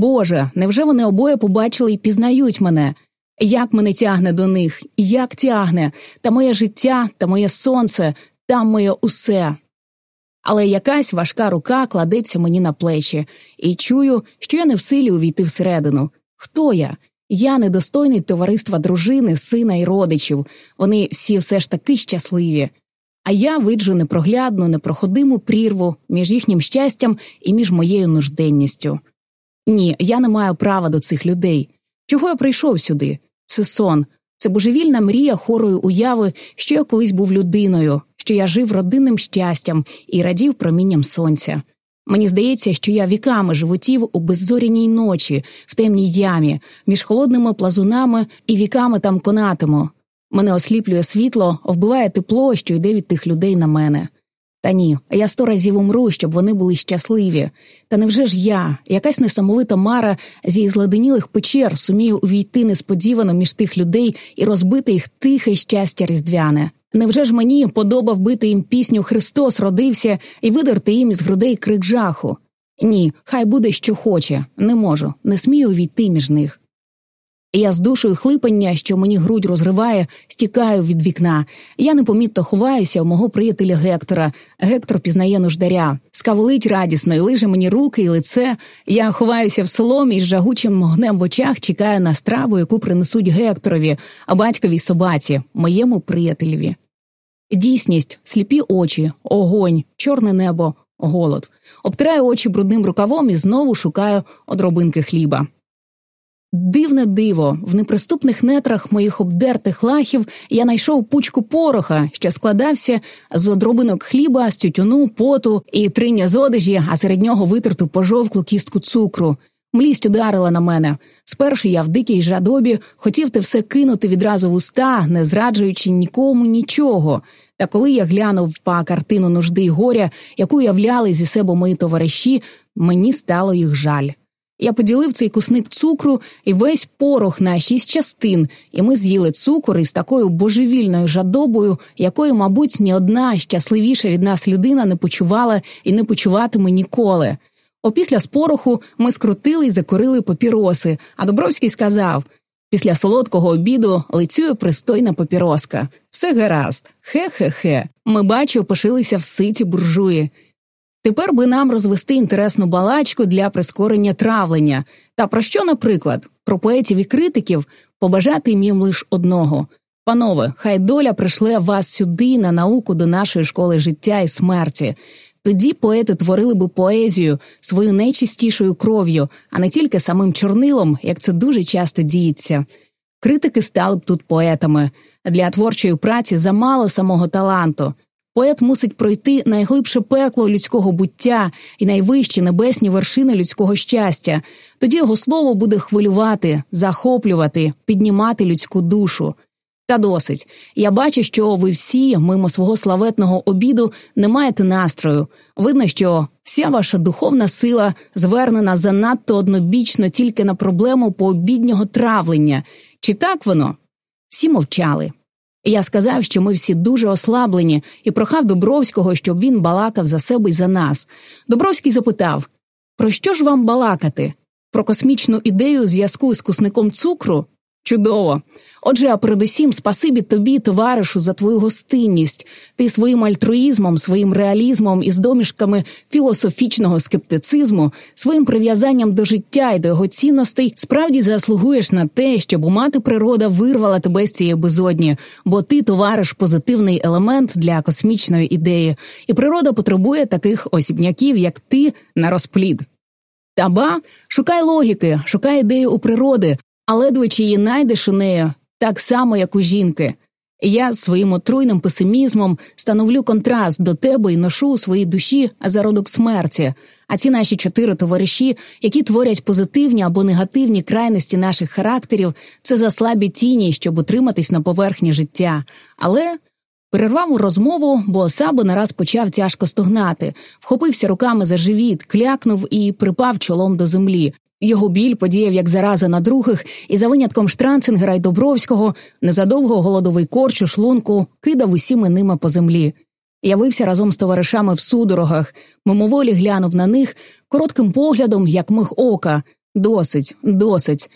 Боже, невже вони обоє побачили і пізнають мене? Як мене тягне до них, як тягне, та моє життя, та моє сонце, там моє усе. Але якась важка рука кладеться мені на плечі, і чую, що я не в силі увійти всередину. Хто я? Я недостойний товариства дружини, сина і родичів. Вони всі все ж таки щасливі. А я виджу непроглядну, непроходиму прірву між їхнім щастям і між моєю нужденністю. Ні, я не маю права до цих людей. Чого я прийшов сюди? Це сон, це божевільна мрія хорої уяви, що я колись був людиною, що я жив родинним щастям і радів промінням сонця. Мені здається, що я віками животів у беззоряній ночі, в темній ямі, між холодними плазунами і віками там конатиму. Мене осліплює світло, вбиває тепло, що йде від тих людей на мене. Та ні, я сто разів умру, щоб вони були щасливі. Та невже ж я, якась несамовита мара зі зладенілих печер, сумію увійти несподівано між тих людей і розбити їх тихе щастя різдвяне? Невже ж мені подобав бити їм пісню Христос родився і видерти їм із грудей крик жаху? Ні, хай буде що хоче, не можу, не смію увійти між них. Я з душою хлипання, що мені грудь розриває, стікаю від вікна. Я непомітно ховаюся у мого приятеля Гектора. Гектор пізнає нуждаря, скаволить радісно і лиже мені руки і лице. Я ховаюся в соломі і з жагучим огнем в очах чекаю на страву, яку принесуть Гекторові, а батьковій собаці, моєму приятелеві. Дійсність, сліпі очі, огонь, чорне небо, голод. Обтираю очі брудним рукавом і знову шукаю одробинки хліба. Дивне диво, в неприступних нетрах моїх обдертих лахів я знайшов пучку пороха, що складався з одробинок хліба, з тютюну, поту і триня з одежі, а серед нього витерту пожовклу кістку цукру. Млість ударила на мене. Спершу я в дикій жадобі хотів те все кинути відразу в уста, не зраджуючи нікому нічого. Та коли я глянув па картину нужди й горя, яку являли зі себе мої товариші, мені стало їх жаль. Я поділив цей кусник цукру і весь порох на шість частин, і ми з'їли цукор із такою божевільною жадобою, якою, мабуть, ні одна щасливіша від нас людина не почувала і не почуватиме ніколи. Опісля з пороху ми скрутили і закурили папіроси, а Добровський сказав після солодкого обіду лицює пристойна папіроска. Все гаразд, хе-хе-хе. Ми бачу, пошилися в ситі буржуї. Тепер би нам розвести інтересну балачку для прискорення травлення. Та про що, наприклад, про поетів і критиків побажати їм лише одного. Панове, хай доля пришле вас сюди на науку до нашої школи життя і смерті. Тоді поети творили би поезію свою найчистішою кров'ю, а не тільки самим чорнилом, як це дуже часто діється. Критики стали б тут поетами. Для творчої праці замало самого таланту. Поет мусить пройти найглибше пекло людського буття і найвищі небесні вершини людського щастя. Тоді його слово буде хвилювати, захоплювати, піднімати людську душу. Та досить. Я бачу, що ви всі, мимо свого славетного обіду, не маєте настрою. Видно, що вся ваша духовна сила звернена занадто однобічно тільки на проблему пообіднього травлення. Чи так воно? Всі мовчали. Я сказав, що ми всі дуже ослаблені, і прохав Добровського, щоб він балакав за себе і за нас. Добровський запитав про що ж вам балакати? Про космічну ідею зв'язку з кусником цукру? Чудово. Отже, а передусім, спасибі тобі, товаришу, за твою гостинність. Ти своїм альтруїзмом, своїм реалізмом і з домішками філософічного скептицизму, своїм прив'язанням до життя і до його цінностей справді заслугуєш на те, щоб мати природа вирвала тебе з цієї безодні, бо ти товариш позитивний елемент для космічної ідеї, і природа потребує таких осібняків, як ти, на розплід. Та ба, шукай логіки, шукай ідеї у природи, а ледве її найдеш у неї, так само, як у жінки. Я своїм отруйним песимізмом становлю контраст до тебе і ношу у своїй душі зародок смерті. А ці наші чотири товариші, які творять позитивні або негативні крайності наших характерів, це за слабі тіні, щоб утриматись на поверхні життя. Але перервав розмову, бо Сабо нараз почав тяжко стогнати, вхопився руками за живіт, клякнув і припав чолом до землі. Його біль подіяв як зараза на других, і за винятком Штранцингера й Добровського незадовго голодовий корч у шлунку кидав усіми ними по землі. Явився разом з товаришами в судорогах, мимоволі глянув на них коротким поглядом, як мих ока, Досить, досить.